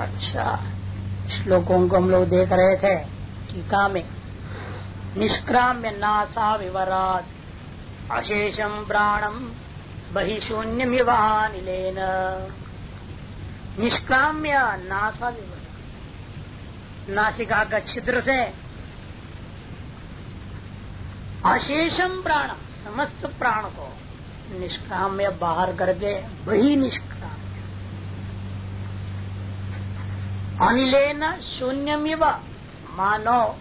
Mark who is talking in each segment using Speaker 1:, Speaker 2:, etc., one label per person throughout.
Speaker 1: अच्छा श्लोकों को हम लोग देख रहे थे, टीका में। निष्क्राम्य नासा विवरात अशेषम प्राणम बहिशून्यमिवानिलेन। निष्क्राम्य नासा विवरात। नासिका का छिद्र से अशेषम प्राण, समस्त प्राण को निष्क्राम्य बाहर करके वही निष्क्राम अनिलेन शून्यमिव मानो।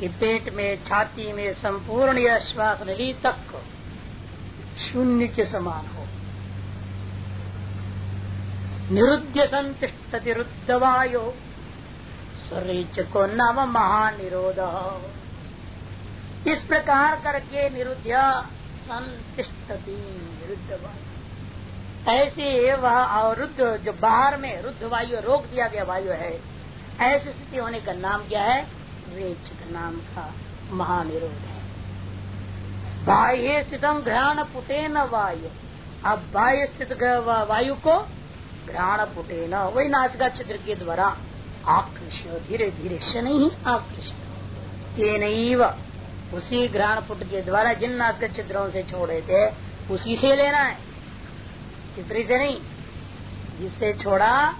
Speaker 1: कि पेट में, छाती में संपूर्ण यह श्वास नली तक शून्य के समान हो। निरुद्ध संतिष्ठति रुद्ध वायु शरीर को नाम महानिरोध। इस प्रकार करके निरुद्ध संतिष्ठति रुद्ध वायु ऐसे वह अवरुद्ध जो बाहर में रुद्ध वायु रोक दिया गया वायु है, ऐसी स्थिति होने का नाम क्या है? रेचक नाम का महानिरोध है। बाह्य स्थित घ्राण पुटेन वायु। अब बाह्य स्थित वायु को घ्राण पुटेन, वही नासिका छिद्र के द्वारा आकृष्य धीरे धीरे शनि ही आकृष्य तेन उसी घ्राण पुट के द्वारा जिन नासिक छिद्रों से छोड़े थे, उसी से लेना है। विपरीत नहीं। जिससे छोड़ा,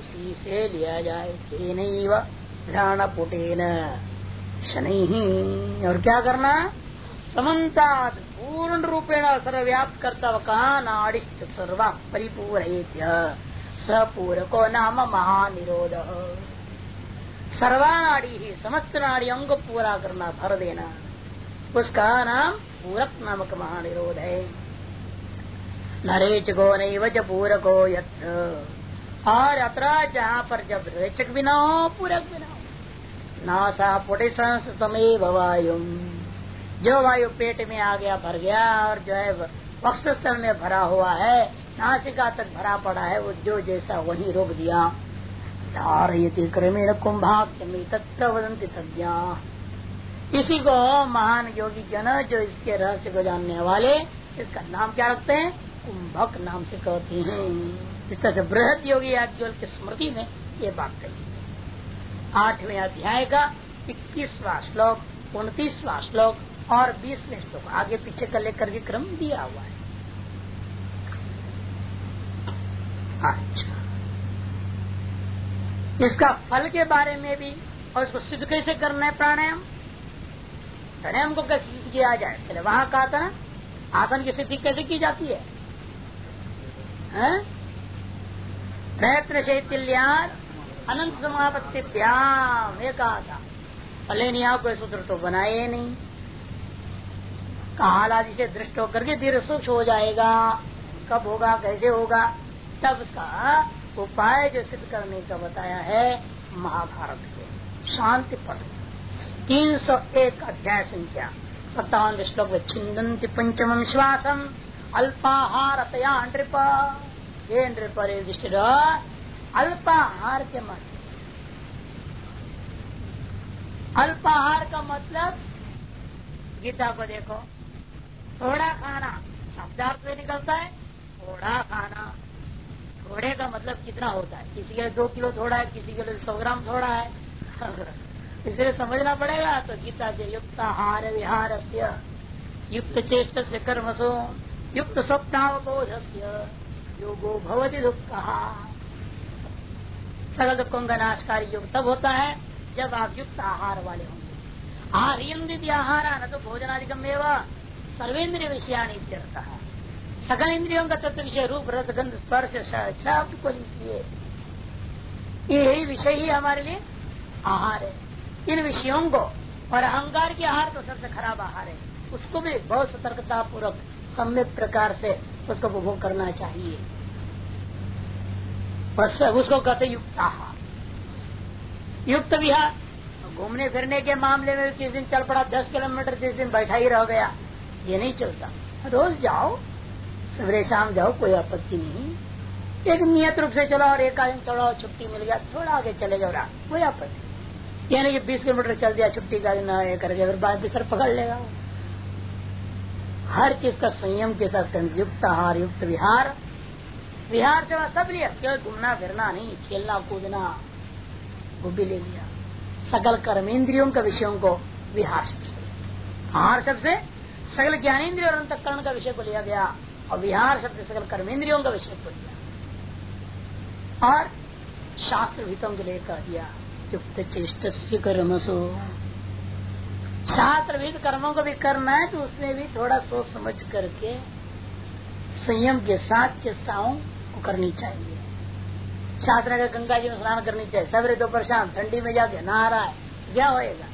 Speaker 1: उसी से लिया जाए। तेन घ्राण पुटेन शनि। और क्या करना? समन्ता पूर्ण रूपेण सर्वव्याप्त करता कहा नाड़िश्च सर्व परिपूर्ण सपूरको नाम महानिरोध। सर्वानाड़ी ही समस्त नाड़ी अंग पूरा करना भर देना उसका नाम पूरक नामक महानिरोध है। नरेच गो नहीं च पूरको यत्र। और अतरा जहाँ पर जब रेचक भी ना हो, पूरक भी ना हो। नासा पुटे संस्तमेव वायुम जो वायु पेट में आ गया, भर गया और जो है वक्ष स्थल में भरा हुआ है, नासिका तक भरा पड़ा है, वो जो जैसा वही रोक दिया। धारयति क्रमेण कुंभाक्यमी तत्र तज्ञा। इसी को महान योगी जन जो इसके रहस्य को जानने वाले, इसका नाम क्या रखते हैं? कुंभक नाम से कहते हैं। इस तरह से बृहद योगी याज्ञवल की स्मृति में ये बात कही। आठवें अध्याय का इक्कीसवा श्लोक उनतीसवा श्लोक और बीसवें श्लोक आगे पीछे का लेकर के क्रम दिया हुआ है। अच्छा। इसका फल के बारे में भी और इसको सिद्ध कैसे करना है प्राणायाम? प्राणायाम को कैसे किया जाए? पहले वहाँ कहा था ना आसन की सिद्धि कैसे की जाती है, प्रयत्न शैतिल्यार अनंत समापत्ति व्याम ये कहा था। आप कोई सूत्र तो बनाए नहीं। काल आदि से दृष्ट होकर के धीरे सूक्ष्म हो जाएगा। कब होगा, कैसे होगा, तब का उपाय जो सिद्ध करने का बताया है महाभारत के। शांति पद। तीन सौ एक अध्याय संख्या। सत्तावन श्लोक में पंचम श्वासम। अल्पाहार नृप। ये नृप अल्पाहार के मत अल्पाहार का मतलब गीता को देखो। थोड़ा खाना, शब्दार्थ में निकलता है, थोड़ा खाना। थोड़े का मतलब कितना होता है? किसी के लिए दो किलो थोड़ा है, किसी के लिए सौ ग्राम थोड़ा है। इसलिए समझना पड़ेगा तो गीता के युक्त आहार विहार से युक्त चेष्ट से कर्मसो। युक्त स्वप्नावबोध से योगो भवती दुख। कहा सकल दुखों का नाशकारी योग तब होता है जब आप युक्त आहार वाले होंगे। आहार आहार न तो भोजनाधिकम एवं सर्वेन्द्रिय विषयानी है सकल इंद्रियों का तत्व विषय रूप, रस, गंध, स्पर्श शब्द को लीजिए यही विषय ही हमारे लिए आहार है। इन विषयों को और अहंकार के आहार तो सबसे खराब आहार है। उसको भी बहुत सतर्कता पूर्वक सम्यक प्रकार से उसको उपभोग करना चाहिए। बस उसको कहते युक्त। युक्त विहार घूमने फिरने के मामले में किस दिन चल पड़ा, दस किलोमीटर जिस दिन बैठा ही रह गया। ये नहीं चलता। रोज जाओ, सवेरे शाम जाओ, कोई आपत्ति नहीं। एक नियत रूप से चलो और एक दिन चलो छुट्टी मिल गया, थोड़ा आगे चले जाओ, रहा, कोई आपत्ति यानी कि बीस किलोमीटर चल दिया, छुट्टी का दिन करके फिर बाद बिस्तर पकड़ लेगा हर चीज़ का संयम के साथ युक्त आहार, युक्त विहार। विहार से वह सब लिया केवल घूमना, फिरना नहीं, खेलना, कूदना, वो भी ले लिया। सकल कर्मेंद्रियों का विषयों को विहार शब्द से आहार शब्द से सकल ज्ञानेन्द्रिय और अंतकरण का विषय को लिया गया, और विहार शब्द सकल कर्मेंद्रियों का विषय को लिया। और शास्त्र हितम को लेकर दिया युक्त चेष्ट कर्मसो। शास्त्र विध कर्मों को भी करना है तो उसमें भी थोड़ा सोच समझ करके संयम के साथ चेष्टाओं को करनी चाहिए। शास्त्र का गंगा जी में स्नान करनी चाहिए सवेरे दोपहर शाम, ठंडी में जाके नहा रहा है क्या होएगा?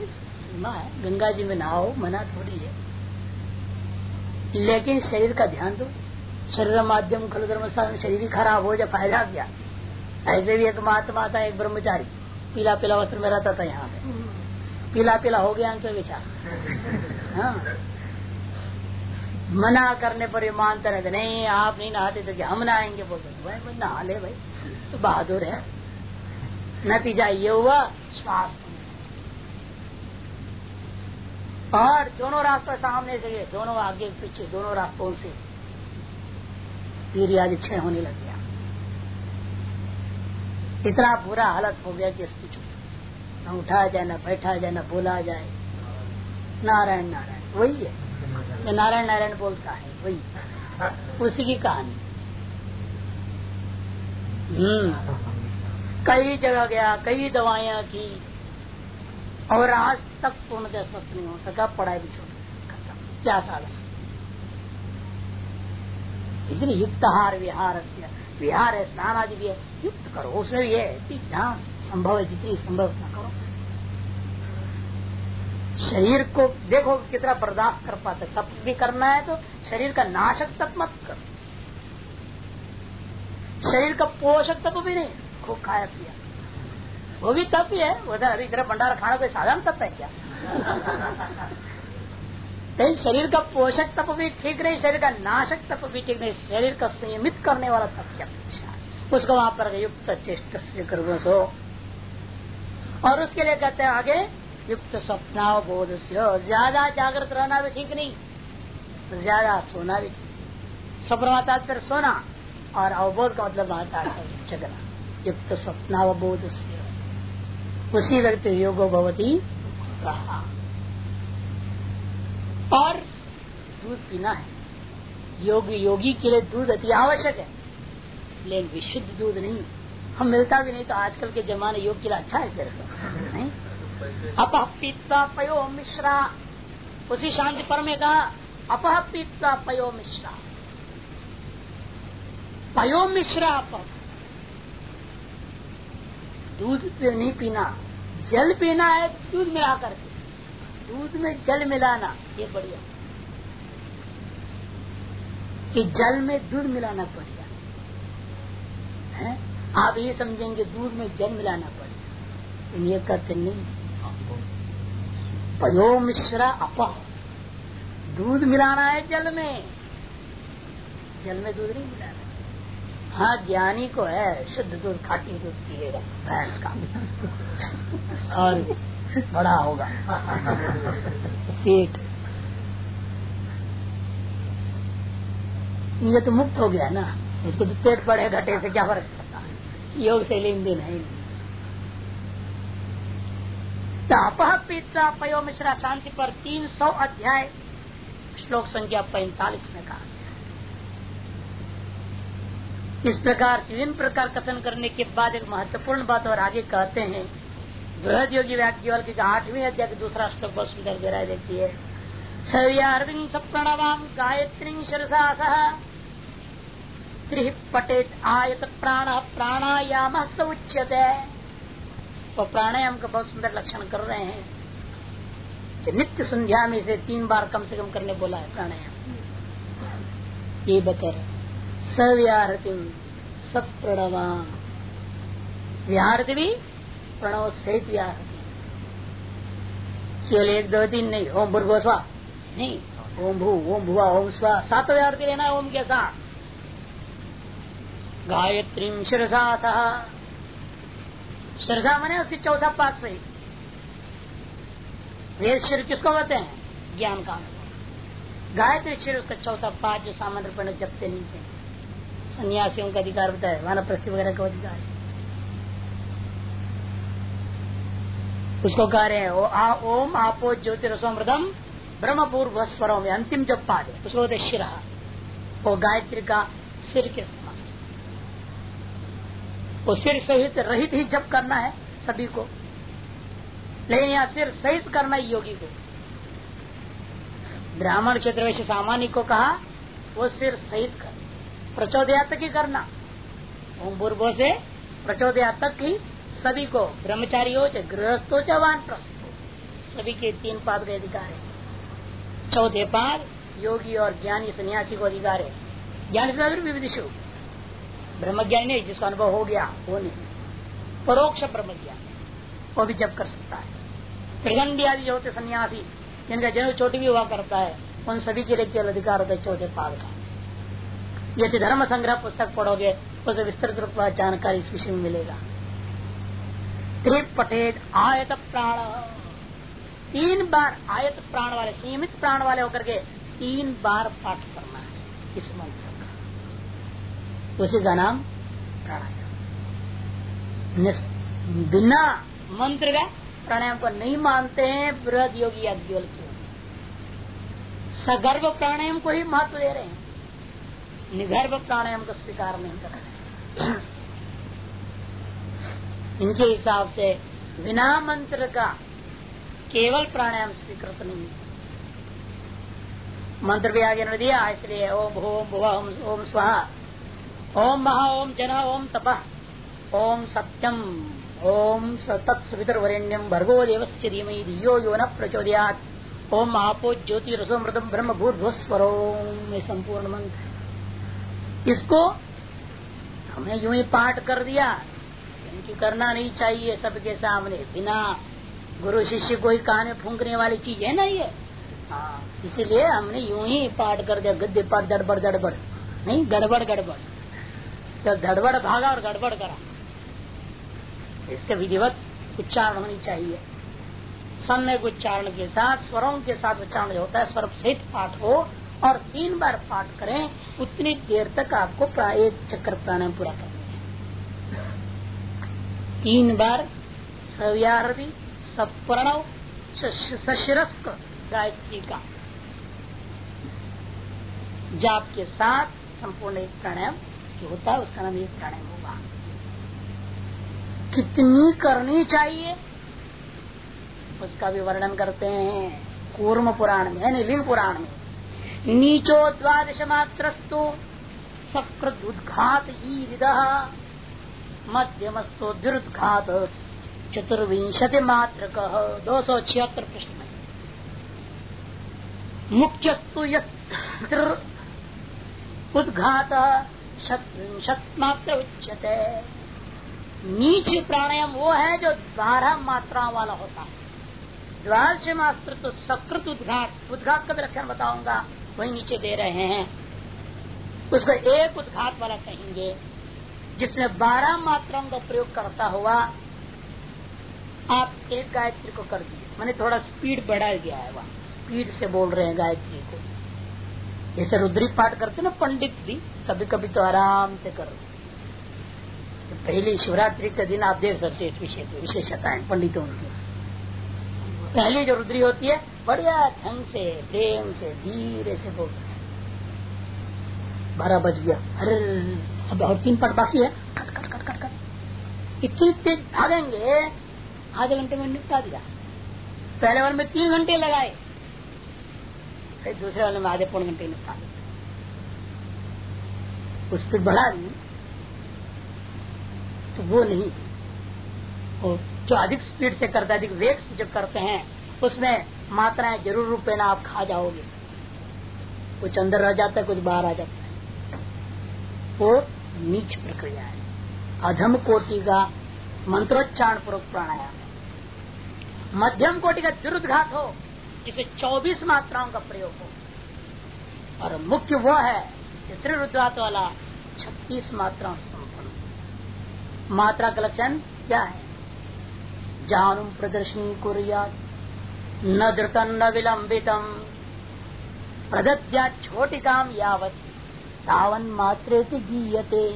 Speaker 1: सीमा है, गंगा जी में नहाओ, मना थोड़ी है। लेकिन शरीर का ध्यान दो। शरीर माध्यम खल धर्म शरीर ही खराब हो जाए, फ़ायदा क्या? ऐसे भी एक महात्मा था, एक ब्रह्मचारी पीला पीला वस्त्र में रहता था यहाँ पे। पीला पीला हो गया अंतर विचार हाँ। मना करने पर ये मानते रहते, नहीं, आप नहीं नहाते तो हम नहाएँगे? बोलते भाई भाई नहा ले भाई तो बहादुर है। नतीजा ये हुआ, श्वास और दोनों रास्ते सामने से दोनों आगे, पीछे, दोनों रास्तों से आज क्षय होने लग गया। इतना बुरा हालत हो गया कि इसकी न उठाया जाए, न बैठा जाए, न बोला जाए। नारायण नारायण, वही है। जो नारायण नारायण बोलता है, वही। उसी की कहानी। हम्म। कई जगह गया, कई दवाइयाँ की, और आज तक पूर्णतः स्वस्थ नहीं हो सका, पढ़ाई भी छोड़ क्या साल इसलिए युक्त हार, विहार विहार है स्नान आदि भी है। युक्त करो, उसमें भी है संभव है, जितनी संभव न करो। शरीर को देखो कितना बर्दाश्त कर पाते तप भी करना है तो शरीर का नाशक तप मत करो। शरीर का पोषक तप भी नहीं, खूब खाया पिया। वो भी तप ही है उधर अभी तरह भंडारा खाना कोई साधारण तप है क्या? नहीं, शरीर का पोषक तप भी ठीक नहीं, शरीर का नाशक तप भी ठीक नहीं। शरीर का संयमित करने वाला तप क्या? अपेक्षा उसको वहाँ पर युक्त चेष्ट से। हो और उसके लिए कहते हैं, आगे, युक्त स्वप्नावबोध से ज़्यादा जागृत रहना भी ठीक नहीं ज़्यादा सोना भी ठीक स्वप्न माता सोना और अवबोध का मतलब आता है जगना। युक्त स्वप्नावबोध से उसी व्यक्ति योगो भवती कहा और दूध पीना है। योगी योगी के लिए दूध अति आवश्यक है, लेकिन विशुद्ध दूध नहीं। हम मिलता भी नहीं तो आजकल के जमाने योग के लिए अच्छा है फिर नहीं? अपहपीता पयो मिश्रा। उसी शांति पर में कहा अपह पीता पयो मिश्रा। पयो मिश्रा अप दूध नहीं पीना, जल पीना है दूध मिला करके। दूध में जल मिलाना, ये बढ़िया। कि जल में दूध मिलाना बढ़िया। है? आप ये समझेंगे, दूध में जल मिलाना पड़ेगा। ये कहते नहीं पयो मिश्रा अप। दूध मिलाना है जल में। जल में दूध नहीं मिलाना। हाँ ज्ञानी को है, शुद्ध दूध खाटी दूध पिएगा, भैंस का। और बड़ा होगा। पेट। ये तो मुक्त हो गया ना। उसको तो पेट पड़े घटे से क्या फ़र्क? योग से लेन देन है। अपह पिता पयो मिश्रा शांति पर तीन सौ अध्याय, श्लोक संख्या पैंतालीस में कहा इस प्रकार से विभिन्न प्रकार कथन करने के बाद एक महत्वपूर्ण बात और आगे कहते हैं। बृहद योगी व्याख्याल की आठवीं अध्याय दूसरा श्लोक बहुत सुंदर गहराई देती है। सव्यार्विंग प्रणवाम गायत्री शिरसा सह त्रि आयत प्राण प्राणायाम स उच्यते। वो प्राणायाम का बहुत सुंदर लक्षण कर रहे हैं। कि नित्य संध्या में से तीन बार कम से कम करने बोला है प्राणायाम। ये बकर सव्याहति सब विहारती भी प्रणव सहित व्याहति। केवल एक दो तीन नहीं, ओम भूर्भुव स्वा नहीं, ओम भू, ओम भुआ ओम स्वा। सात व्याहति लेना ओम के साथ। गायत्री शिरसा सह। शिरसा मने उसकी चौथा पाठ से। वेद शिर किसको कहते हैं? ज्ञान का। गायत्री शिर उसका चौथा पाठ जो सामान्य रूप में जपते नहीं थे। सन्यासियों का अधिकार बताया वाना प्रस्थि वगैरह का अधिकार। है उसको कह रहे हैं ओ, आ, ओम आपो ज्योतिरसोमृतम ब्रह्म पूर्व स्वरों में अंतिम जब पाद। है उसको शिरा। वो गायत्री का सिर के वो सिर सहित, रहित ही जब करना है सभी को। लेकिन यहाँ सिर सहित करना है योगी को। ब्राह्मण क्षेत्र वैसे सामान्य को कहा, वो सिर सहित कर। प्रचोदया तक ही करना। ओम पूर्व से प्रचोदया तक ही सभी को ब्रह्मचारी हो चाहे गृहस्थ हो चाहे वान सभी के तीन पाद के अधिकार है। चौथे पाद, योगी और ज्ञानी सन्यासी को अधिकार है। ज्ञानी से विविधिशु ब्रह्म ज्ञानी नहीं, जिसका अनुभव हो गया, वो नहीं। परोक्ष ब्रह्म ज्ञान वो भी जब कर सकता है। त्रिगंडी आदि जो होते सन्यासी, जिनका जन्म चोटी भी हुआ करता है, उन सभी के लिए केवल अधिकार होता है, चौथे पाद का। यदि धर्म संग्रह पुस्तक पढ़ोगे, उसे विस्तृत रूप में जानकारी इस विषय में मिलेगा। त्रिपटेद आयत प्राण। तीन बार आयत प्राण वाले, सीमित प्राण वाले होकर के तीन बार पाठ करना है। इस मंत्र उसी का नाम प्राणायाम। बिना मंत्र का प्राणायाम को नहीं मानते हैं, बृहद योगी क्यों सगर्भ प्राणायाम को ही महत्व दे रहे हैं। निगर्भ प्राणायाम को स्वीकार नहीं कर रहे इनके हिसाब से बिना मंत्र का केवल प्राणायाम स्वीकृत नहीं मंत्र भी आगे ने दिया, इसलिए ओम ओम भुव ओम, स्वाहा। ओम महा ओम जन ओम तप। ओम सत्यम। ओम सतत्सुतरवरेण्यम भर्गो देवस्य धीमहि यो न प्रचोदयात। ओम महापो ज्योति रसोमृतम ब्रह्म भूर्भुस्वरोम संपूर्ण मंत्र। इसको हमने यूँ ही पाठ कर दिया। कि करना नहीं चाहिए सबके सामने। बिना गुरु शिष्य को ही कान में फूंकने वाली चीज़ है ना ये? हाँ इसीलिए हमने यूँ ही पाठ कर दिया। गद्य पर दड़बड़ दड़बड़। नहीं, गड़बड़ गड़बड़। तो धड़बड़ भागा और गड़बड़ करा। इसके विधिवत उच्चारण होनी चाहिए। सम्यक उच्चारण के साथ, स्वरों के साथ उच्चारण होता है, स्वर सहित पाठ हो और तीन बार पाठ करें, उतनी देर तक आपको एक चक्कर प्राणायाम पूरा कर तीन बार सव्यारती सप्रणव सशिरस्क गायत्री का। जाप के साथ संपूर्ण एक प्राणायाम जो होता है उसका नाम ये प्राणायाम होगा। कितनी करनी चाहिए? उसका भी वर्णन करते हैं कूर्म पुराण में, यानी लिंग पुराण में। नीचो द्वादश मात्रस्तु सकृत उद्घात मध्यमस्तो दुर्घात चतुर्विंशति मात्र कह दो सौ छिहत्तर प्रश्न में मुख्यस्तु उद्घात मात्र उच्चते नीचे प्राणायाम वो है जो बारह मात्राओं वाला होता है। द्वादश मात्र तो सकृत उद्घात। उद्घात का भी लक्षण बताऊँगा। वही नीचे दे रहे हैं। उसको एक उद्घाट वाला कहेंगे, जिसमें बारह मात्राओं का प्रयोग करता हुआ आप एक गायत्री को कर दिए मैंने थोड़ा स्पीड बढ़ा गया है वहाँ। स्पीड से बोल रहे हैं गायत्री को। जैसे रुद्री पाठ करते ना, पंडित भी कभी कभी तो आराम से कर तो पहले शिवरात्रि के दिन आप देख सकते इस विषय की विशेषताएँ पंडितों की। पहली जो रुद्री होती है, बढ़िया ढंग से, प्रेम से, धीरे से बोल बारह बज गया। अरे, अब और तीन पट बाकी है। कट कट कट कट कट। इतनी तेज भागेंगे। आधे घंटे में निपटा दिया। पहले वाले में तीन घंटे लगाए। फिर दूसरे वाले में आधे पौन घंटे निपटा उस पर बढ़ा दी तो वो नहीं। और जो अधिक स्पीड से करता, अधिक वेग से जब करते हैं, उसमें मात्राएँ ज़रूर रूपेण आप खा जाओगे। कुछ अंदर रह जाता है, कुछ बाहर आ जाता है। वो नीच प्रक्रिया है। अधम कोटि का मंत्रोच्चारण पूर्वक प्राणायाम मध्यम कोटि का दुर्घात हो जिसे 24 मात्राओं का प्रयोग हो। और मुख्य वो है तीसरे रुद्रात वाला 36 मात्राओं संपन्न। मात्रा का लक्षण क्या है? जानु प्रदर्शनी कुरिया, न धृतन न विलंबितम प्रदत्या छोटिकाम यावत, तावन मात्रे गीयते।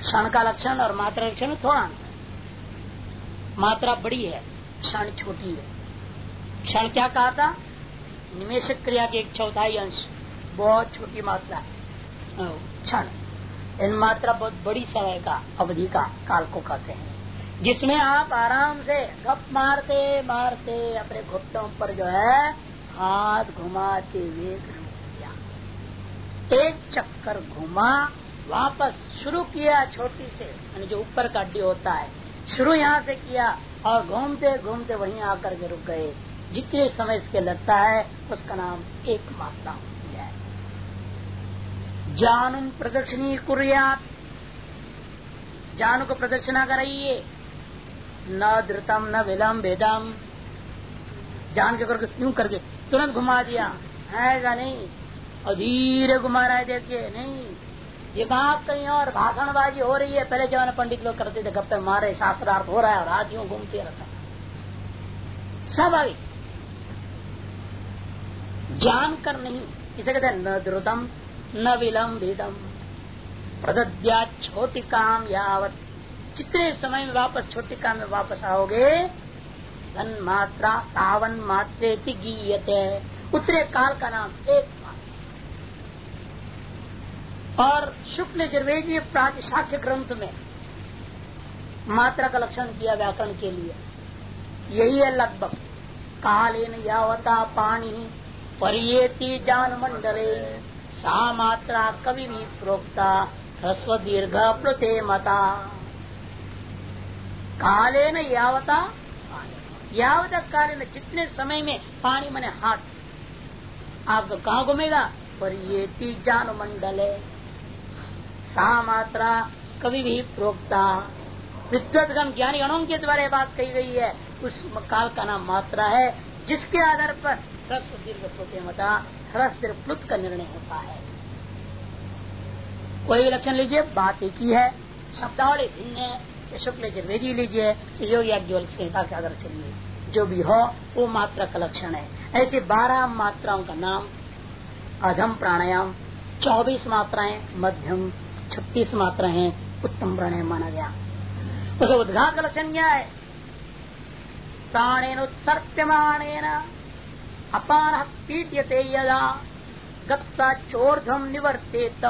Speaker 1: क्षण का लक्षण और मात्रा लक्षण थोड़ा मात्रा बड़ी है, क्षण छोटी है। क्षण क्या कहा था? निमेश क्रिया के एक चौथाई अंश। बहुत छोटी मात्रा। क्षण। इन मात्रा बहुत बड़ी समय का, अवधि का, काल को कहते हैं। जिसमें आप आराम से गप मारते मारते, अपने घुटनों पर जो है, हाथ घुमाते हुए एक चक्कर घुमा, वापस शुरू किया छोटी से। यानी जो ऊपर का अड्डी होता है, शुरू यहाँ से किया और घूमते घूमते वहीं आकर के रुक गए। जितने समय इसके लगता है, उसका नाम एक मात्रा होती है। जानू प्रदक्षिणी कुरियात। जानू को प्रदक्षिणा कराइए। न धृतम, न विलम भेदम। जान के करके क्यों करके? तुरंत घुमा दिया? ऐसा नहीं? और धीरे घुमा रहा है, देखिए, नहीं। ये बात कहीं और भाषणबाजी हो रही है। पहले जमाने पंडित लोग करते थे, गप्पे मारे, शास्त्रार्थ हो रहा है, और आदियों घूमते रहता स्वाभाविक जान कर नहीं। इसे कहते न द्रुतम, न विलम्बितम। प्रद्या छोटी काम यावत। जितने समय में वापस छोटी काम में वापस आओगे धन मात्रा तावन मात्रे उतरे काल का नाम एक और शुक्ल जर्वेदी प्रातिशाख्य ग्रंथ में मात्रा का लक्षण किया व्याकरण के लिए। यही है लगभग। कालीन यावता पानी परियेती जान मंडले सा मात्रा कवि भी प्रोक्ता, ह्रस्व दीर्घ प्रते मता। काले न यावता, यावत काले जितने समय में पानी मने हाथ। आपको कहा घूमेगा? पर ये जान मंडल। है सा मात्रा कभी भी प्रोक्ता। विद्वतगण ज्ञानी गणों के द्वारा बात कही गई है। उस काल का नाम मात्रा है, जिसके आधार पर ह्रस्व दीर्घ प्रोते मता ह्रस दीर्घ प्लुत का निर्णय होता है। कोई भी लक्षण लीजिए, बात एक ही है। शब्दावली भिन्न है। शुक्ल चतुर्वेदी लीजिए योगी ज्वल संहिता के आधार चलिए जो भी हो, वो मात्रा का लक्षण है। ऐसे बारह मात्राओं का नाम, अधम प्राणायाम, चौबीस मात्राएँ, मध्यम छत्तीस मात्राएँ उत्तम प्राणायाम माना गया। उसे उद्घात का लक्षण क्या है? प्राणेन उत्सर्प्यमाणेन अपान पीट्यते यदा गत्ता चोर्धम निवर्तेत।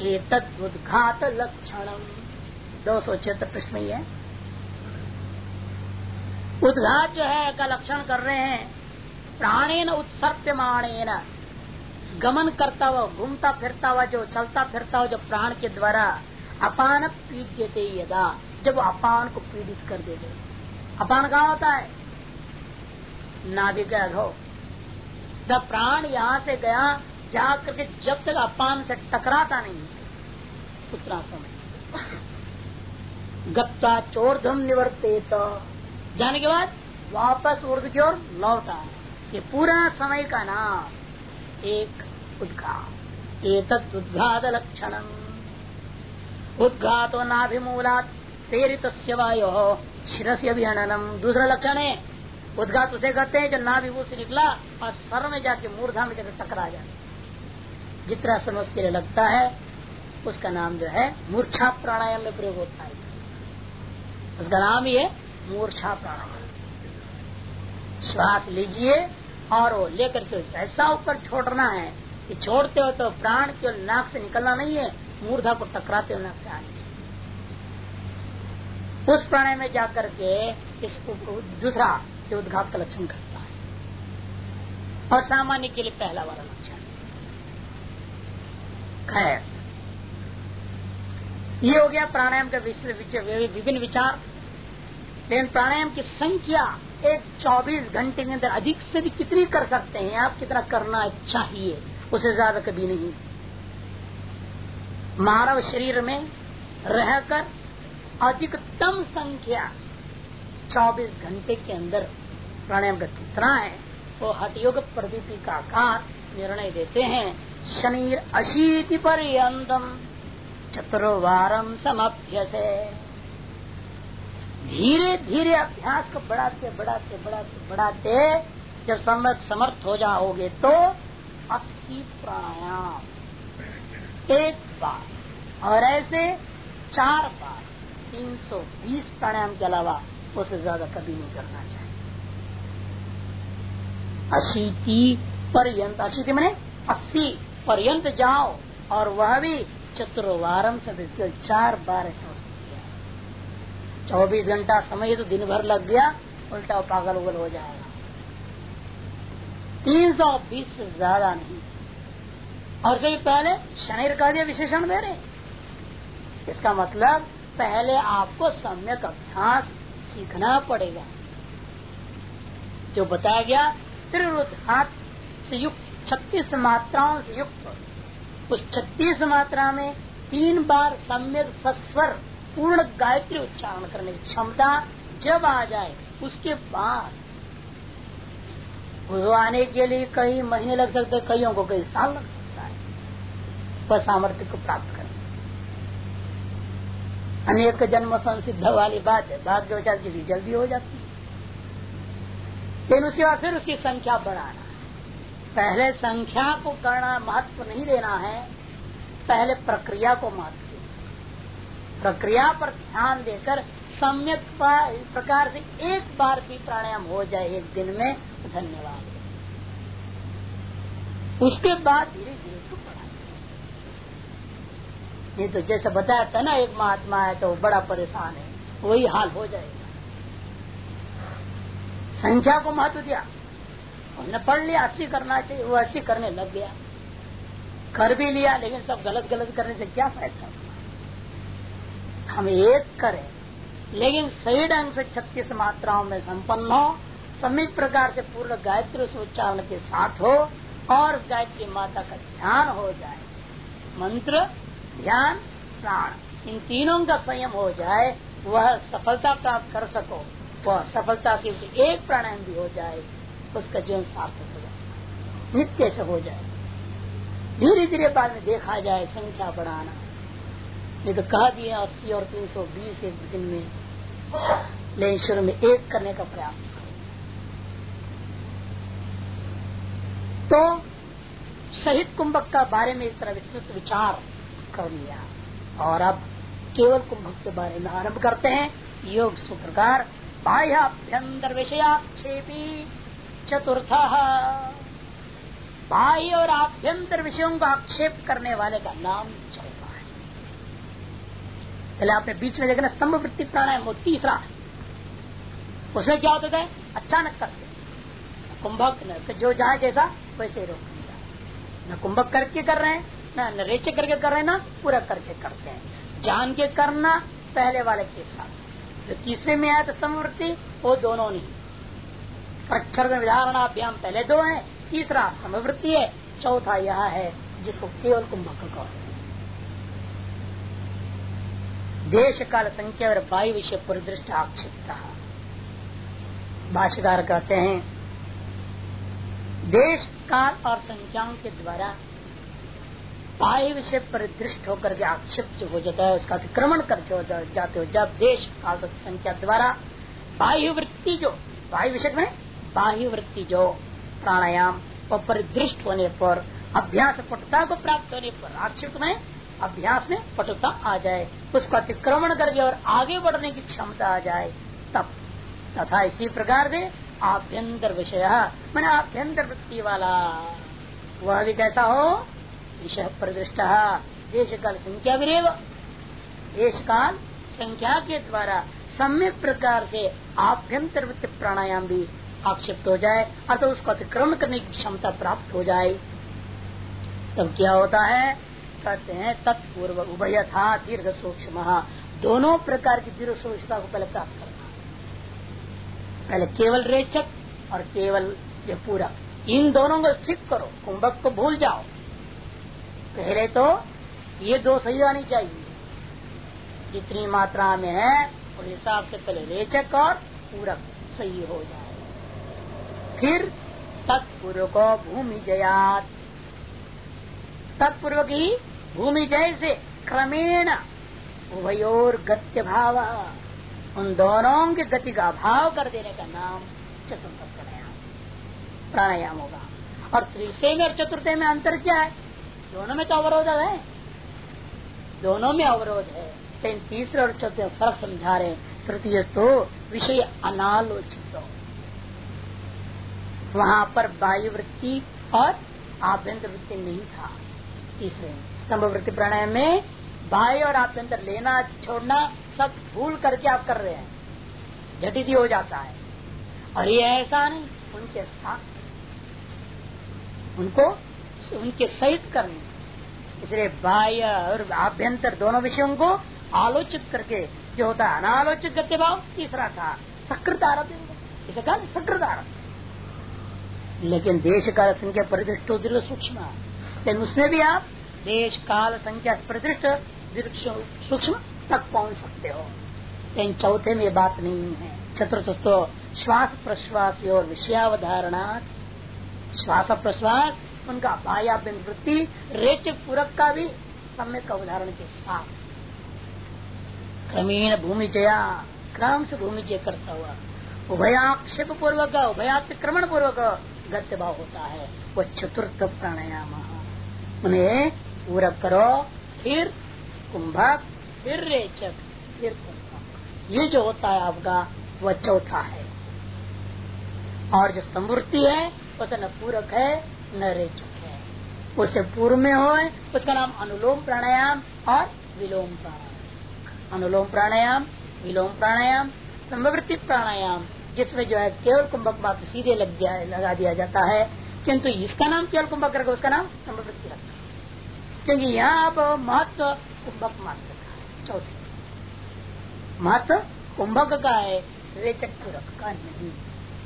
Speaker 1: एतद्घात लक्षणम दो सौ छिहत्तर प्रश्न ही है। उद्घात जो है, का लक्षण कर रहे हैं। प्राणेन उत्सर्प्यमाणेन गमन करता हुआ, घूमता फिरता हुआ, जो चलता फिरता हुआ, जो प्राण के द्वारा अपान पीड़ते यदा, जब अपान को पीड़ित कर देते अपान कहा होता है? नाभिक अधो। द प्राण यहाँ से गया जा करके जब तक अपान से टकराता नहीं उतना समय गत्ता चोर्धम निवर्ते जाने के बाद वापस उर्द की ओर लौटा। ये पूरा समय का नाम, एक उद्घात। एक उद्घात लक्षण उद्घातो नाभिमूलात प्रेरित वायो शिरस्य दूसरा लक्षण है उद्घात उसे कहते हैं, जो ना नाभिभूत से निकला, और सर में जाके मूर्धा में जाकर टकरा जाए जितना समय उसके लिए लगता है, उसका नाम जो है, मूर्छा प्राणायाम में प्रयोग होता है। उसका नाम ही है, मूर्छा प्राणायाम। श्वास लीजिए, और वो लेकर के ऐसा ऊपर छोड़ना है, कि छोड़ते हो तो प्राण के नाक से निकलना नहीं है, मूर्धा को टकराते हो नाक से आने उस प्राणायाम में जाकर के इसको दूसरा जो उद्घात का लक्षण करता है। और सामान्य के लिए पहला वाला लक्षण। खैर, ये हो गया प्राणायाम का विभिन्न विचार। लेकिन प्राणायाम की संख्या एक 24 घंटे के अंदर अधिक से भी कितनी कर सकते हैं? आप कितना करना चाहिए? उसे ज़्यादा कभी नहीं। मानव शरीर में रहकर अधिकतम संख्या 24 घंटे के अंदर प्राणायाम का कितना है। वो हटयोग प्रदीपी का आकार निर्णय देते हैं। शनीर अशीति पर्यंतम चतुर्वारम समभ्यसे धीरे धीरे अभ्यास को बढ़ाते बढ़ाते बढ़ाते बढ़ाते, जब समर्थ समर्थ हो जाओगे तो अस्सी प्राणायाम। एक बार। और ऐसे चार बार। 320 प्राणायाम के अलावा उससे ज़्यादा कभी नहीं करना चाहिए। अशीति पर्यंत। अशीति मैंने अस्सी पर्यंत जाओ, और वह भी चतुर्वारम से चार बार ऐसा चौबीस घंटा समय तो दिन भर लग गया, उल्टा पागल उगल हो जाएगा। तीन सौ बीस से ज़्यादा नहीं। और सही पहले शनि का दिया विशेषण रहे इसका मतलब पहले आपको सम्यक अभ्यास सीखना पड़ेगा। जो बताया गया हाथ से युक्त, छत्तीस मात्राओं से युक्त। उस छत्तीस मात्रा में तीन बार सम्यक सस्वर, पूर्ण गायत्री उच्चारण करने की क्षमता जब आ जाए, उसके बाद आने के लिए कई महीने लग सकते कईयों को कई साल लग सकता है। वह सामर्थ्य को प्राप्त करने अनेक जन्म संसिद्ध वाली बात है बात के वजह किसी जल्दी हो जाती है। लेकिन उसके बाद फिर उसकी संख्या बढ़ाना। पहले संख्या को करना महत्व नहीं देना है, पहले प्रक्रिया को महत्व देना प्रक्रिया पर ध्यान देकर सम्यक प्रकार से एक बार भी प्राणायाम हो जाए एक दिन में, धन्यवाद। उसके बाद धीरे धीरे उसको बढ़ा नहीं तो जैसे बताया था ना, एक महात्मा है तो बड़ा परेशान है, वही हाल हो जाएगा। संख्या को महत्व दिया। उसने पढ़ लिया, अस्सी करना चाहिए, वो अस्सी करने लग गया। कर भी लिया, लेकिन सब गलत गलत करने से क्या फ़ायदा? हम एक करें, लेकिन सही ढंग से छत्तीस मात्राओं में संपन्न हो, समित प्रकार से पूर्ण गायत्री उच्चारण के साथ हो, और उस गायत्री माता का ध्यान हो जाए। मंत्र, ध्यान, प्राण, इन तीनों का संयम हो जाए, वह सफलता प्राप्त कर सको। वह सफलता से एक प्राणायाम भी हो जाए, उसका जीवन सार्थक हो जाए, नित्य से हो जाए। धीरे धीरे बाद में देखा जाए संख्या बढ़ाना। नहीं तो कहा दिया अस्सी और तीन सौ बीस एक दिन में लेकिन शुरू में एक करने का प्रयास तो शहीद कुंभक का बारे में इस तरह विस्तृत विचार कर लिया। और अब केवल कुंभक के बारे में आरंभ करते हैं। योग सुप्रकार। बाह्याभ्यंतर विषयाक्षेपी चतुर्थ। बाह्य और आभ्यंतर विषयों का आक्षेप करने वाले का नाम चौथा है। पहले आपने बीच में देखना स्तंभ वृत्ति प्राणायाम वो तीसरा उसमें क्या होता है अचानक करते कुंभक, न जो जाए जैसा, वैसे रोक न कुंभक करके कर रहे हैं, न रेचे करके कर रहे हैं, ना पूरा करके करते हैं। जान के करना पहले वाले के साथ। जो तीसरे में आया तो समवृत्ति वो दोनों नहीं। अक्षर में विधारणाभ्याम पहले दो है, तीसरा समवृत्ति है, चौथा यह है, जिसको केवल कुंभक कहो। देश काल संख्या और वायु विषय परिदृष्ट आक्षिप्त भाष्यकार कहते हैं देश काल और संख्याओं के द्वारा बाह्य विषय परिदृष्ट होकर के आक्षिप्त हो जाता है, उसका अतिक्रमण करके हो जाते हो। जब देश काल संख्या द्वारा बाह्य वृत्ति जो, बाह्य विषय में बाह्य वृत्ति जो प्राणायाम और परिदृष्ट होने पर, अभ्यास पटुता को प्राप्त होने पर, आक्षिप्त में अभ्यास में पटुता आ जाए, उसका अतिक्रमण करके और आगे बढ़ने की क्षमता आ जाए, तब। तथा इसी प्रकार से आभ्यंतर विषय, मैंने आभ्यंतर वृत्ति वाला, वह भी कैसा हो? विषय प्रदृष्ट। देश काल संख्या विरेव देश काल संख्या के द्वारा सम्यक प्रकार से आभ्यंतर प्राणायाम भी आक्षिप्त हो जाए, अर्थात उसको अतिक्रमण करने की क्षमता प्राप्त हो जाए। तब क्या होता है? कहते हैं, तत्पूर्व उभय था दीर्घ सूक्ष्म दोनों प्रकार की दीर्घ सूक्ष्मता को पहले प्राप्त करना। पहले केवल रेचक और केवल ये पूरा। इन दोनों को ठीक करो, कुंभक को भूल जाओ। पहले तो ये दो सही आनी चाहिए। जितनी मात्रा में है, उस हिसाब से पहले रेचक और पूरक सही हो जाए। फिर तत्पूर्व को भूमि जयात। तत्पूर्व की भूमि जय से क्रमेण उभयोर गत्य भाव। उन दोनों के गति का अभाव कर देने का नाम चतुर्थ प्राणायाम प्राणायाम होगा। और त्रिशे में और चतुर्थ में अंतर क्या है? दोनों में तो अवरोध है। दोनों में अवरोध है। लेकिन तीसरे और चौथे फ़र्क समझा रहे तृतीय तो विषय अनालोचित। वहाँ पर वायु वृत्ति और आभ्यंतर वृत्ति नहीं था। तीसरे स्तंभ वृत्ति प्रणय में बाह्य और आभ्यंतर लेना, छोड़ना, सब भूल करके आप कर रहे हैं। झटित हो जाता है। और ये ऐसा नहीं, उनके साथ। उनको उनके सहित करने। इसलिए बाह्य और आभ्यंतर दोनों विषयों को आलोचित करके जो होता है अनालोचित गत्य भाव, तीसरा था सकृत आरोप। इसे कहा सकृत आरोप। लेकिन देश काल संख्या परिदृष्ट हो दीर्घ सूक्ष्म। लेकिन उसमें भी आप देश काल संख्या परिदृष्ट दीर्घ सूक्ष्म तक पहुँच सकते हो। लेकिन चौथे में बात नहीं है। चतुर्थ तो श्वास प्रश्वास और विषयावधारणा। श्वास प्रश्वास उनका बाह्याभ्यंत वृत्ति, रेच पूरक का भी सम्यक उदाहरण के साथ। क्रमीण भूमि जया, क्रम से भूमि जय करता हुआ। उभयाक्षेप पूर्वक, उभयातिक्रमण पूर्वक गत्य भाव होता है। वो चतुर्थ प्राणायाम। उन्हें पूरक करो, फिर कुंभक, फिर रेचक, फिर कुंभक। ये जो होता है आपका वह चौथा है। और जो स्तंभूर्ति है, उसे न पूरक है न रेचक है। उसे पूर्व में हो, उसका नाम अनुलोम प्राणायाम और विलोम प्राणायाम। अनुलोम प्राणायाम, विलोम प्राणायाम स्तंभवृत्ति प्राणायाम, जिसमें जो है केवल कुंभक मात्र सीधे लग गया लगा दिया जाता है। किंतु इसका नाम केवल कुंभक करके उसका नाम स्तंभवृत्ति है क्योंकि यहाँ आप महत्व कुंभक मात्र का है। चौथे, महत्व कुंभक का है, रेचक पूरक का नहीं।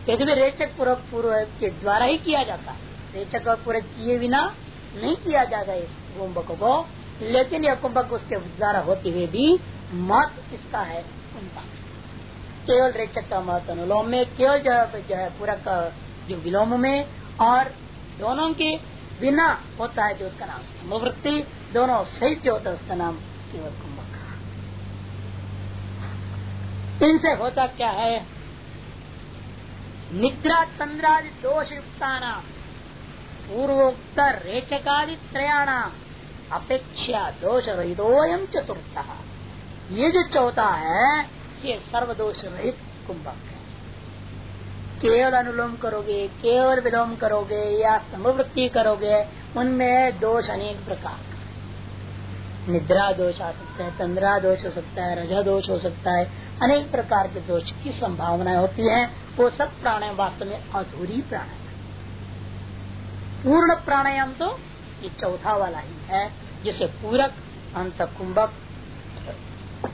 Speaker 1: यदि रेचक पूरक पूर्व के द्वारा ही किया जाता है रेचक और पूरक किए बिना नहीं किया जाता इस कुंभक को। लेकिन यह कुंभक उसके द्वारा होते हुए भी मत इसका है? कुंभक। केवल रेचक का मत अनुलोम में, केवल जो है जो है पूरक जो विलोम में और दोनों के बिना होता है जो उसका नाम स्तंभवृत्ति दोनों सहित जो होता है उसका नाम केवल कुंभक। इनसे होता क्या है? निद्रा तंद्रादि दोष युक्ता पूर्वोक्त रेचकादि त्रयाणाम अपेक्षा दोष रहितोयम चतुर्थ। ये जो चौथा है, ये सर्वदोष रहित कुंभक है। केवल अनुलोम करोगे, केवल विलोम करोगे, या स्तंभवृत्ति करोगे, उनमें दोष अनेक प्रकार। निद्रा दोष आ सकता है, तंद्रा दोष हो सकता है, रजा दोष हो सकता है, अनेक प्रकार के दोष की संभावनाएँ होती है। वो सब प्राणायाम वास्तव में अधूरी प्राणायाम। पूर्ण प्राणायाम तो ये चौथा वाला ही है, जिसे पूरक अंत कुंभक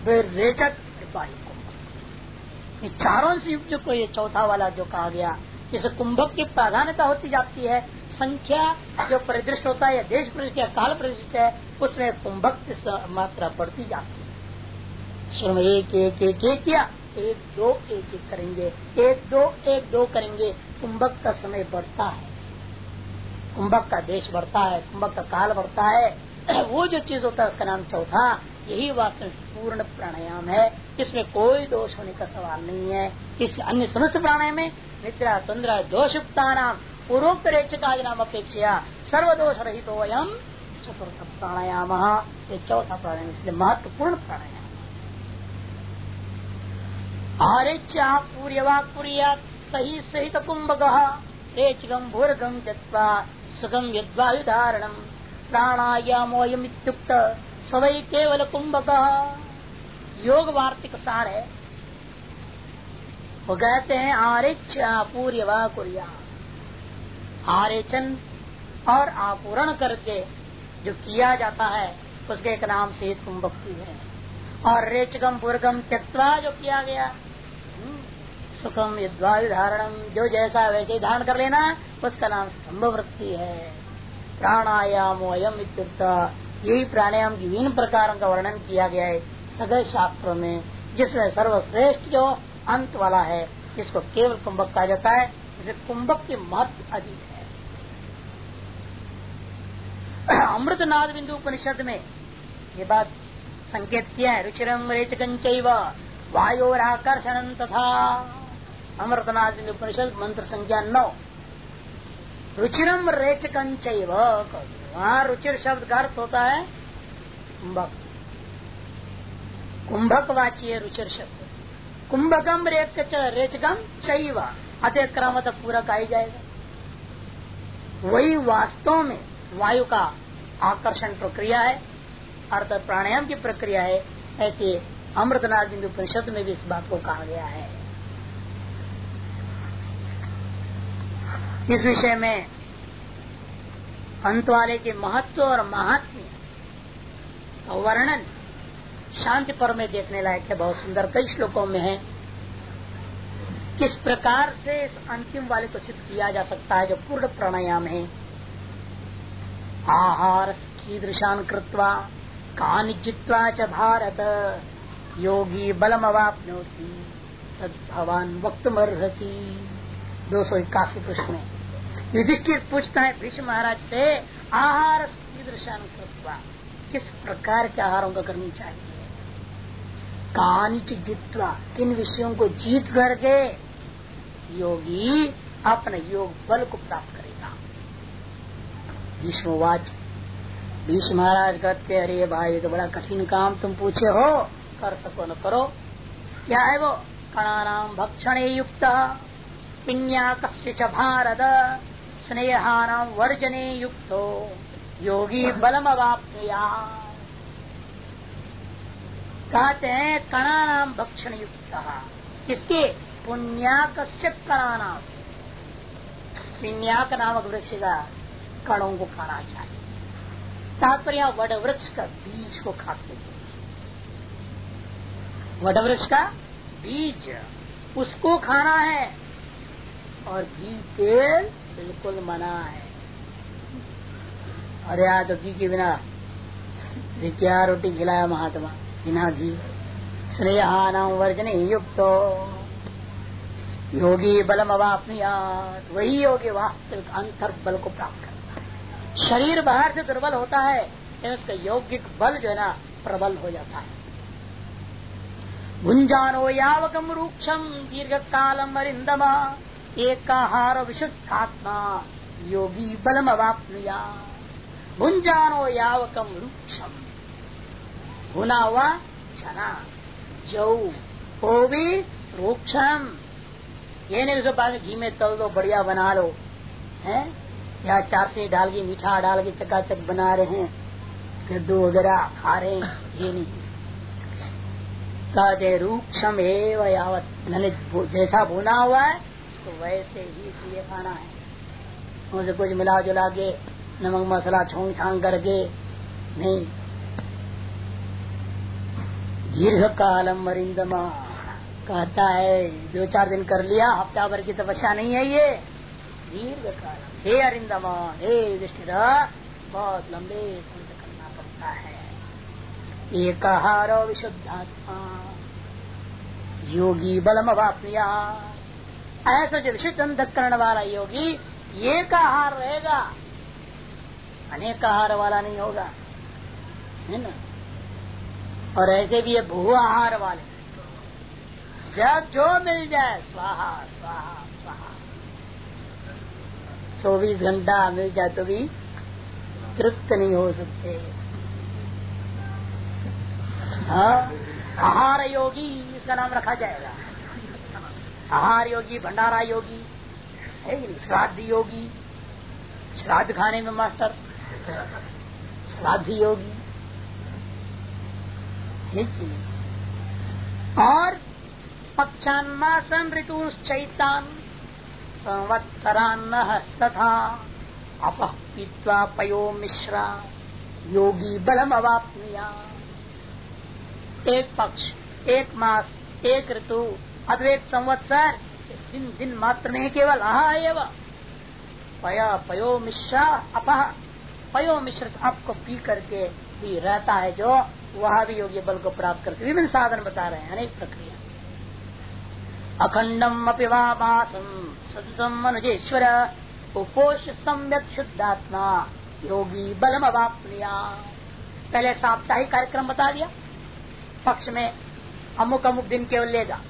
Speaker 1: रेचक बाह्य कुंभक ये चारों से युक्त को ये चौथा वाला जो कहा गया, जिसे कुंभक की प्राधान्यता होती जाती है, संख्या जो परिदृष्ट होता है या देश परिदृष्ट या काल परिदृष्ट है, उसमें कुंभक की मात्रा बढ़ती जाती है। शुरू में एक एक एक एक किया एक, दो, एक एक करेंगे, एक, दो एक, दो करेंगे, कुंभक का समय बढ़ता है। कुंभक का देश बढ़ता है, कुंभक का काल बढ़ता है, वो जो चीज़ होता है उसका नाम चौथा, यही वास्तव में पूर्ण प्राणायाम है। इसमें कोई दोष होने का सवाल नहीं है। इस अन्य समस्त प्राणायाम में निद्रा, तंद्रा दोषयुक्ता नाम पूर्वोक्त रेचकादि नाम अपेक्षा सर्वदोष रहित तो चतुर्थ प्राणायाम। ये चौथा प्राणायाम, इसलिए महत्वपूर्ण प्राणायाम। आरेच्या पूर्यवा सही सहित कुंभक रेचकम भूर्गम त्यक्वा सुखम यद्वायुधारणम प्राणायामोयमित्युक्त सवई केवल कुंभक योग वार्तिक सार है वो कहते हैं, आरेच्या पूर्यवा कुरिया। आरेचन और आपूरण करके जो किया जाता है, उसके एक नाम से कुंभक की है। और रेचकम पूर्गम त्यक्वा जो किया गया सुखम यद्वायु धारणम। जो जैसा वैसे ही धारण कर लेना, उसका नाम स्तंभ वृत्ति है। प्राणायाम अयम यही प्राणायाम की विभिन्न प्रकारों का वर्णन किया गया है सगल शास्त्रों में, जिसमें सर्वश्रेष्ठ जो अंत वाला है, जिसको केवल कुंभक कहा जाता है, जिसे कुंभक के महत्व अधिक है। अमृतनाथ बिंदु उपनिषद में ये बात संकेत किया है। रुचिरम रेचकंच वायोर आकर्षण तथा अमृतनाथ बिंदु परिषद मंत्र संख्या नौ रुचिरम रेचकंच वहाँ रुचिर शब्द का अर्थ होता है कुंभक। कुंभक वाची रुचिर शब्द। कुंभकम रेचकम शैव अतः क्रम तक पूरा कहा जाएगा। वही वास्तव में वायु का आकर्षण प्रक्रिया है, अर्थात प्राणायाम की प्रक्रिया है, ऐसे अमृतनाथ बिंदु परिषद में भी इस बात को कहा गया है। इस विषय में अंत वाले के महत्व और महात्म्य वर्णन शांति पर में देखने लायक है। बहुत सुंदर कई श्लोकों में है। किस प्रकार से इस अंतिम वाले को सिद्ध किया जा सकता है, जो पूर्ण प्राणायाम है? आहार कीदृशान कृत्वा, कानि जित्वा च भारत, योगी बलम अवापनोती तद भवान वक्त मरती दो सौ इक्यासी पृष्ठ में। युधिष्ठिर पूछता है भीष्म महाराज से आहार कृत्वा, किस प्रकार के आहारों का करनी चाहिए? कानिच जित्वा, किन विषयों को जीत करके योगी अपने योग बल को प्राप्त करेगा। भीष्मवाच भीष्म महाराज कहते अरे भाई तो बड़ा कठिन काम तुम पूछे हो। कर सको न करो। क्या है वो? कणानाम भक्षण युक्त पिन्याक भारत। स्नेहानाम वर्जने युक्त। योगी बलम अवाप्या कहते हैं कणानाम भक्षण युक्त किसके? पुण्याक कणानाम पिन्याक नामक वृक्ष का कणों को खाना चाहिए। तात्पर्य वड वृक्ष का बीज को खाते चाहिए वड वृक्ष का बीज, उसको खाना है। और घी तेल बिल्कुल मना है। अरे आज तो घी के बिना क्या रोटी खिलाया महात्मा? बिना घी। स्नेहानाम वर्जने युक्त। योगी बलम अवापनिया वही योगी वास्तविक अंतर बल को प्राप्त करता है। शरीर बाहर से दुर्बल होता है, लेकिन उसका यौगिक बल जो है ना, प्रबल हो जाता है। गुंजानो यावकम रूक्षम दीर्घ कालम अरिंदमा एकाहार विशुद्धात्मा, योगी बलम अवापनुया। भुंजानो यावकम रूक्षम। भुना हुआ चना जऊ वो भी रूक्षम। ये नहीं बाद घी में तल दो, बढ़िया बना लो। है? या चारसी डाल के मीठा डाल के चकाचक बना रहे हैं? कद्दू वगैरह खा रहे ये नहीं। रूक्षम एवं यावत। मैंने जैसा भुना हुआ है तो वैसे ही इसलिए खाना है। उसे कुछ मिला जुला के नमक मसाला छोंग छांग करके, नहीं। दीर्घ कालम मरिंदमा कहता है, दो चार दिन कर लिया, हफ़्ता भर की तपस्या नहीं है ये। दीर्घ काल हे अरिंदमा, हे युधिष्ठिर, बहुत लंबे समय करना पड़ता है। एक हारो विशुद्धात्मा, योगी बलम वापनिया। ऐसा जो विशुद्ध अंधकरण वाला योगी, एक आहार रहेगा। अनेक आहार वाला नहीं होगा। है ना? और ऐसे भी ये भू आहार वाले। जब जो मिल जाए, स्वाहा स्वाहा स्वाहा। चौबीस घंटा मिल जाए तो भी तृप्त नहीं हो सकते। हाँ? आहार योगी, इसका नाम रखा जाएगा। आहार योगी, भंडारा योगी श्राद्ध योगी, श्राद्ध खाने में मास्टर, श्राद्ध योगी और पक्षान्मासन ऋतु चैतान संवत्सरान्नहस्तथा अपह पीवा पयो मिश्रा योगी बलम अवापनिया एक पक्ष, एक मास, एक ऋतु अद्वैत संवत्सर, दिन दिन मात्र में केवल आहा एव। पया, पयो मिश्रा अपह पयो मिश्र आपको पी करके भी रहता है जो, वह भी योगी बल को प्राप्त कर विभिन्न साधन बता रहे हैं, अनेक प्रक्रिया। अखंडम अपिवासम सततम मनुजेश्वर उपोष सम्यक शुद्धात्मा, योगी बलम अवापनिया। पहले साप्ताहिक कार्यक्रम बता दिया। पक्ष में अमुक अमुक दिन केवल लेगा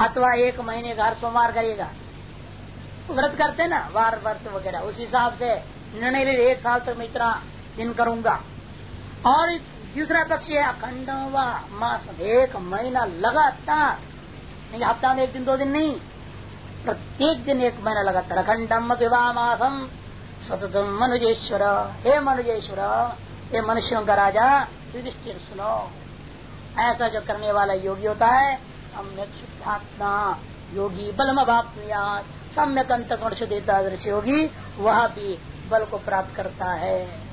Speaker 1: अथवा एक महीने का हर सोमवार करेगा। व्रत करते ना, वार व्रत वगैरह, उस हिसाब से निर्णय ले, एक साल तक मैं इतना दिन करूँगा। और दूसरा पक्ष है अखंड मास, एक महीना लगातार। हफ़्ता में एक दिन, दो दिन नहीं, प्रत्येक दिन एक महीना लगातार। अखंडम विवाह मासम, सततम मनुजेश्वर। हे मनुजेश्वर, हे मनुष्यों का राजा, युधिष्ठिर सुनो। ऐसा जो करने वाला योगी होता है सम्यक शुद्धात्मा योगी बलम अभाप्यात सम्यक अंत देता दृश्य योगी वह भी बल को प्राप्त करता है।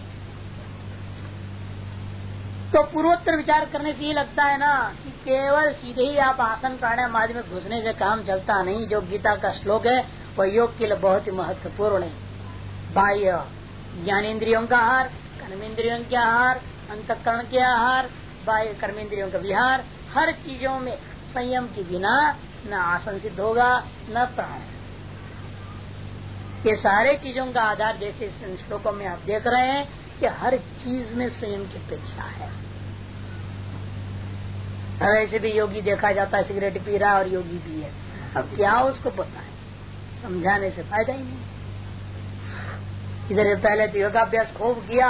Speaker 1: तो पूर्वोत्तर विचार करने से ये लगता है ना कि केवल सीधे ही आप आसन प्राणायाम में घुसने से काम चलता नहीं, जो गीता का श्लोक है, वह योग के लिए बहुत ही महत्वपूर्ण है। बाह्य ज्ञानेन्द्रियों का आहार कर्मेंद्रियों के आहार, अंतकरण के आहार, बाह्य कर्मेंद्रियों का विहार, हर चीज़ों में संयम के बिना न आसन सिद्ध होगा, न प्राण। ये सारे चीज़ों का आधार जैसे श्लोकों में आप देख रहे हैं कि हर चीज़ में संयम की अपेक्षा है। ऐसे भी योगी देखा जाता है, सिगरेट पी रहा और योगी भी है, अब क्या उसको पता है? समझाने से फ़ायदा ही नहीं। इधर पहले तो योगाभ्यास खूब किया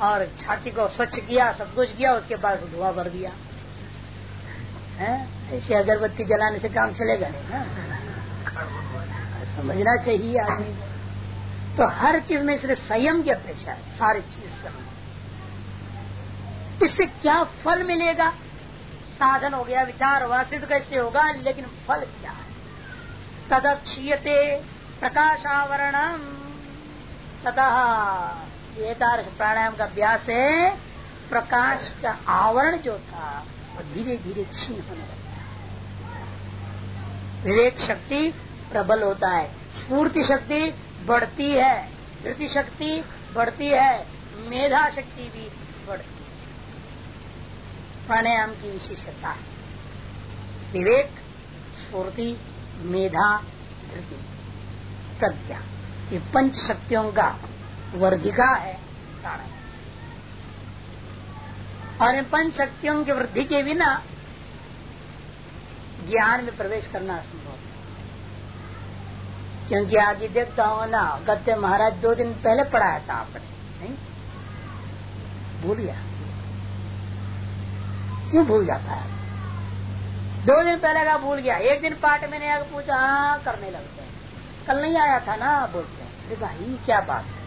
Speaker 1: और छाती को स्वच्छ किया, सब कुछ किया, उसके बाद धुआँ भर दिया। है? ऐसे अगरबत्ती जलाने से काम चलेगा नहीं समझना चाहिए आदमी तो हर चीज़ में इसलिए संयम की अपेक्षा है, सारी चीज़ समय इससे क्या फल मिलेगा? साधन हो गया, विचार हुआ, सिद्ध कैसे होगा, लेकिन फल क्या है? तदक्षीयते प्रकाशावरण तथा एकादश प्राणायाम का अभ्यास है, प्रकाश का आवरण जो था, वो धीरे धीरे क्षीण होने लगता है विवेक शक्ति प्रबल होता है। स्फूर्ति शक्ति बढ़ती है। धृति शक्ति बढ़ती है। मेधा शक्ति भी बढ़ती है। प्राणायाम की विशेषता है। विवेक, स्फूर्ति, मेधा, धृति। प्रज्ञा। ये पंच शक्तियों का वर्धिका है प्राणायाम। और इन पंच शक्तियों की वृद्धि के बिना ज्ञान में प्रवेश करना असंभव है। क्योंकि आगे देखता हूँ ना गद्य महाराज दो दिन पहले पढ़ाया था आपने नहीं? भूल गया। क्यों भूल जाता है? दो दिन पहले का भूल गया एक दिन पाठ मैंने आगे पूछा हाँ करने लगते हैं। कल नहीं आया था ना बोलते हैं। अरे भाई क्या बात है,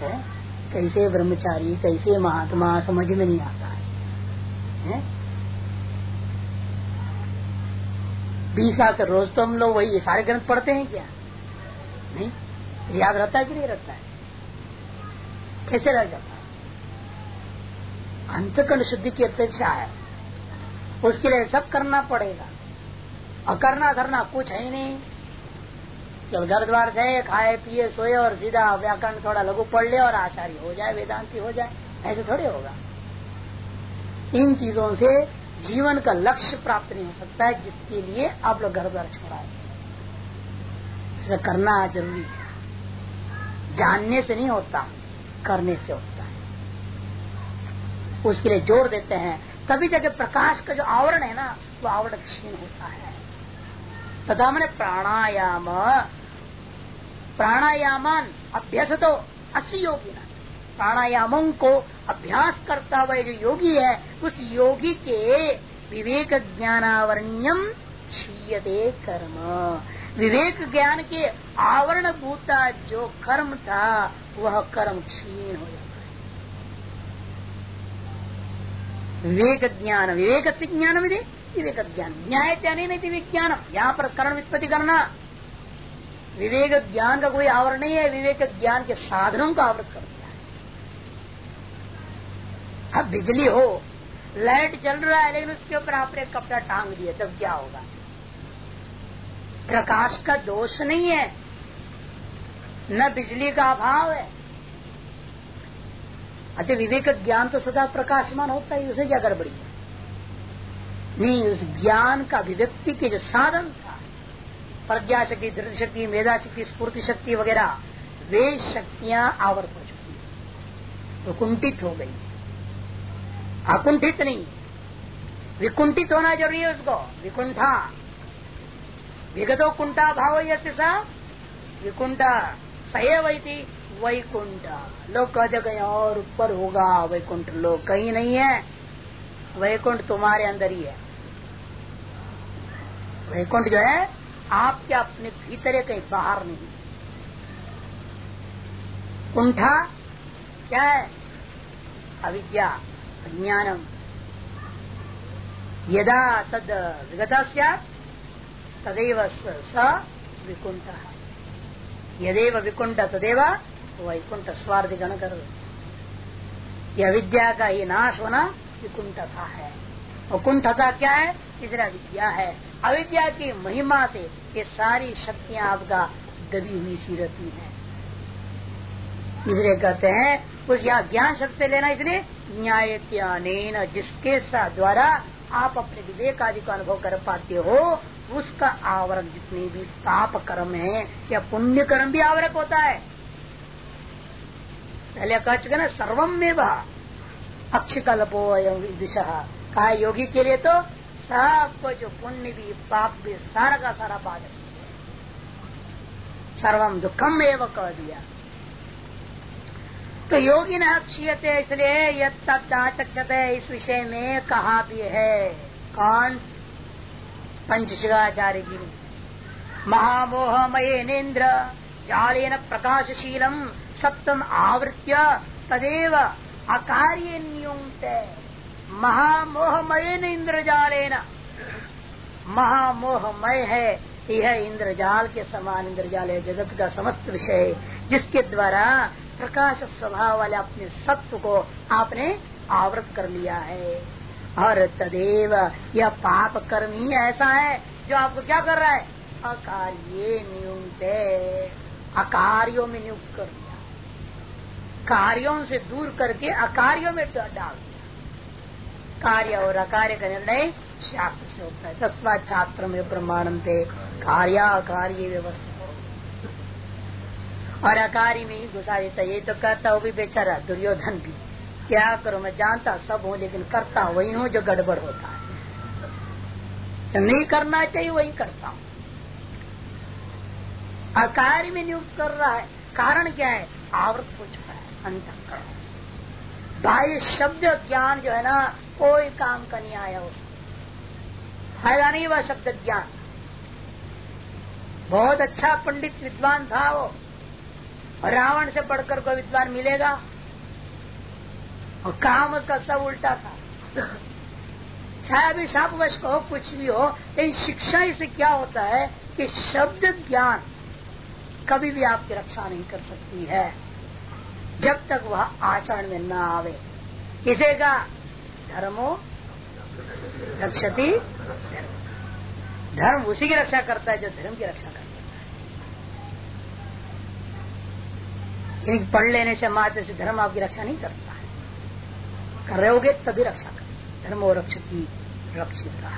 Speaker 1: है? कैसे ब्रह्मचारी कैसे महात्मा समझ में नहीं आता है, है? बीस साल से रोज तो हम लोग वही सारे ग्रंथ पढ़ते हैं क्या? नहीं? याद रहता है कि नहीं रहता है? कैसे रह जाता है? अंतकंड शुद्धि की अपेक्षा है। उसके लिए सब करना पड़ेगा। और करना करना कुछ है नहीं। जब घर द्वार से खाए, पिए, सोए और सीधा व्याकरण थोड़ा लघु पढ़ ले और आचार्य हो जाए, वेदांति हो जाए, ऐसे थोड़े होगा। इन चीज़ों से जीवन का लक्ष्य प्राप्त नहीं हो सकता है, जिसके लिए आप लोग घर द्वार छोड़ा करना ज़रूरी है। जानने से नहीं होता, करने से होता है। उसके लिए ज़ोर देते हैं। तभी जगह प्रकाश का जो आवरण है ना, वो आवरण क्षीण होता है। तथा मैंने प्राणायाम। प्राणायामान अभ्यस तो असी योगी प्राणायामों को अभ्यास करता हुआ जो योगी है, उस योगी के विवेक ज्ञानावरणीयम क्षीयते कर्म। विवेक ज्ञान के आवरण भूता जो कर्म था, वह कर्म क्षीण हो जाता है। विवेक ज्ञान विवेक से ज्ञान विधि विवेक ज्ञान न्याय त्यानी नहीं विज्ञान यहाँ पर करण वित्पत्ति करना। विवेक ज्ञान का कोई आवरण नहीं है विवेक ज्ञान के साधनों का आवृत कर दिया है अब बिजली हो, लाइट चल रहा है, लेकिन उसके ऊपर आपने कपड़ा टांग दिया, तब क्या होगा? प्रकाश का दोष नहीं है, न बिजली का अभाव है। अतः विवेक ज्ञान तो सदा प्रकाशमान होता है, उसे क्या गड़बड़ी है? नहीं, उस ज्ञान का अभिव्यक्ति के जो साधन था प्रज्ञा शक्ति धृत शक्ति मेधा शक्ति स्फूर्ति शक्ति वगैरह, वे शक्तियाँ आवर्त हो चुकी है। वो कुंठित हो गई। अकुंठित नहीं। विकुंठित होना ज़रूरी है उसको। विकुंठा। विगतो कुंठा भाव सा? विकुंठा। थी वैकुंठ। लोग कहते कहीं और ऊपर होगा, वैकुंठ लोग कहीं नहीं है। वैकुंठ तुम्हारे अंदर ही है। वैकुंठ जो है, आपके अपने भीतर कहीं बाहर नहीं। कुंठा क्या है? अविद्या। ज्ञानम यदा तद विगत तदेव स विकुंठ यदेव विकुंठ तदेव वैकुंठ स्वार्थ गण कर यह विद्या का ही नाश होना विकुंठता है। और कुंठता क्या है? तीसरा विद्या है। अविद्या की महिमा से ये सारी शक्तियाँ आपका दबी हुई सी रहती है। इसलिए कहते हैं, उस यहाँ ज्ञान शब्द से लेना इसलिए न्याय जिसके साथ द्वारा आप अपने विवेक आदि का अनुभव कर पाते हो, उसका आवरण जितने भी पाप कर्म है, या पुण्य कर्म भी आवरक होता है। पहले कह चुके ना सर्वम में वह अक्ष कल्पो दिशा कहा योगी के लिए तो सब जो पुण्य भी, पाप भी, सारा का सारा बाधक सर्वम दुखम एवं कह दिया। तो योगी न क्षीयते इसलिए यक्षते इस विषय में कहा भी है। कौन? पंचशिवाचार्य जी ने महामोहमये नेन्द्र, जालेन प्रकाशशीलम, सप्तम आवृत्य, तदेव अकार्य नियुक्त न इंद्रजालेन महामोहमय है। यह इंद्रजाल के समान, इंद्रजाल है जगत का समस्त विषय, जिसके द्वारा प्रकाश स्वभाव वाले अपने सत्व को आपने आवृत कर लिया है। और तदेव यह पाप कर्म ही ऐसा है जो आपको क्या कर रहा है? अकार्य नियुक्त अकार्यों में नियुक्त कर दिया। कार्यों से दूर करके अकार्यों में डाल दिया। कार्य और अकार्य का निर्णय शास्त्र से होता है। तस्वा छात्र में प्रमाणन थे। कार्य अकार्य व्यवस्था। और अकारी में ही घुसा देता ये तो कहता हूँ भी बेचारा, दुर्योधन भी। क्या करो, मैं जानता सब हूँ, लेकिन करता वही हूँ जो गड़बड़ होता है। तो नहीं करना चाहिए, वही करता हूँ। अकार्य में नियुक्त कर रहा है। कारण क्या है? आवृत हो चुका है अंत बाह्य शब्द ज्ञान जो है ना, कोई काम का नहीं आया उसको फ़ायदा नहीं हुआ शब्द ज्ञान। बहुत अच्छा पंडित विद्वान था वो। रावण से बढ़कर कोई विद्वान मिलेगा? और काम उसका सब उल्टा था। चाहे भी शापवश हो कुछ भी हो, लेकिन शिक्षा इसे क्या होता है कि शब्द ज्ञान कभी भी आपकी रक्षा नहीं कर सकती है। जब तक वह आचरण में न आवे। इसे का धर्मो रक्षति। धर्म उसी की रक्षा करता है जो धर्म की रक्षा करता है। पढ़ लेने से मात्र से धर्म आपकी रक्षा नहीं करता है। कर रहे होगे तभी रक्षा कर। धर्म और रक्षती रक्षिता।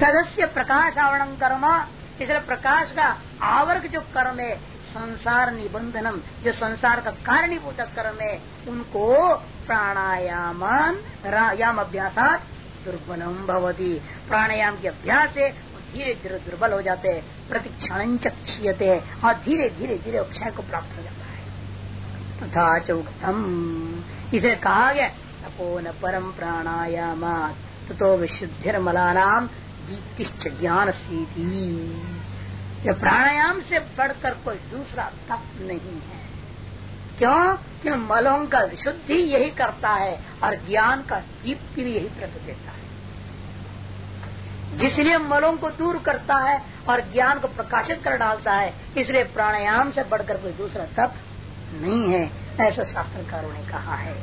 Speaker 1: तदस्य प्रकाश आवरण कर्म। इसलिए प्रकाश का आवर्ग जो कर्म है, संसार निबंधनम, जो संसार का कारणीभूत कर्म है, उनको प्राणायाम याम अभ्यास दुर्बलम भवती। प्राणायाम के अभ्यास से धीरे धीरे दुर्बल हो जाते हैं, प्रतिक्षण क्षीयते, और धीरे धीरे धीरे क्षय को प्राप्त हो जाता है। तथा चौक्तम इसे कहा गया, तपो न परम प्राणायाम तो विशुद्धिर्मला नाम दीप्तिश्च ज्ञान सीधी प्राणायाम से बढ़कर कोई दूसरा तप नहीं है। क्यों कि मलों का विशुद्धि यही करता है और ज्ञान का दीप्ति भी यही प्रकट देता है। जिसलिए मलों को दूर करता है और ज्ञान को प्रकाशित कर डालता है, इसलिए प्राणायाम से बढ़कर कोई दूसरा तप नहीं है, ऐसा शास्त्रकारों ने कहा है।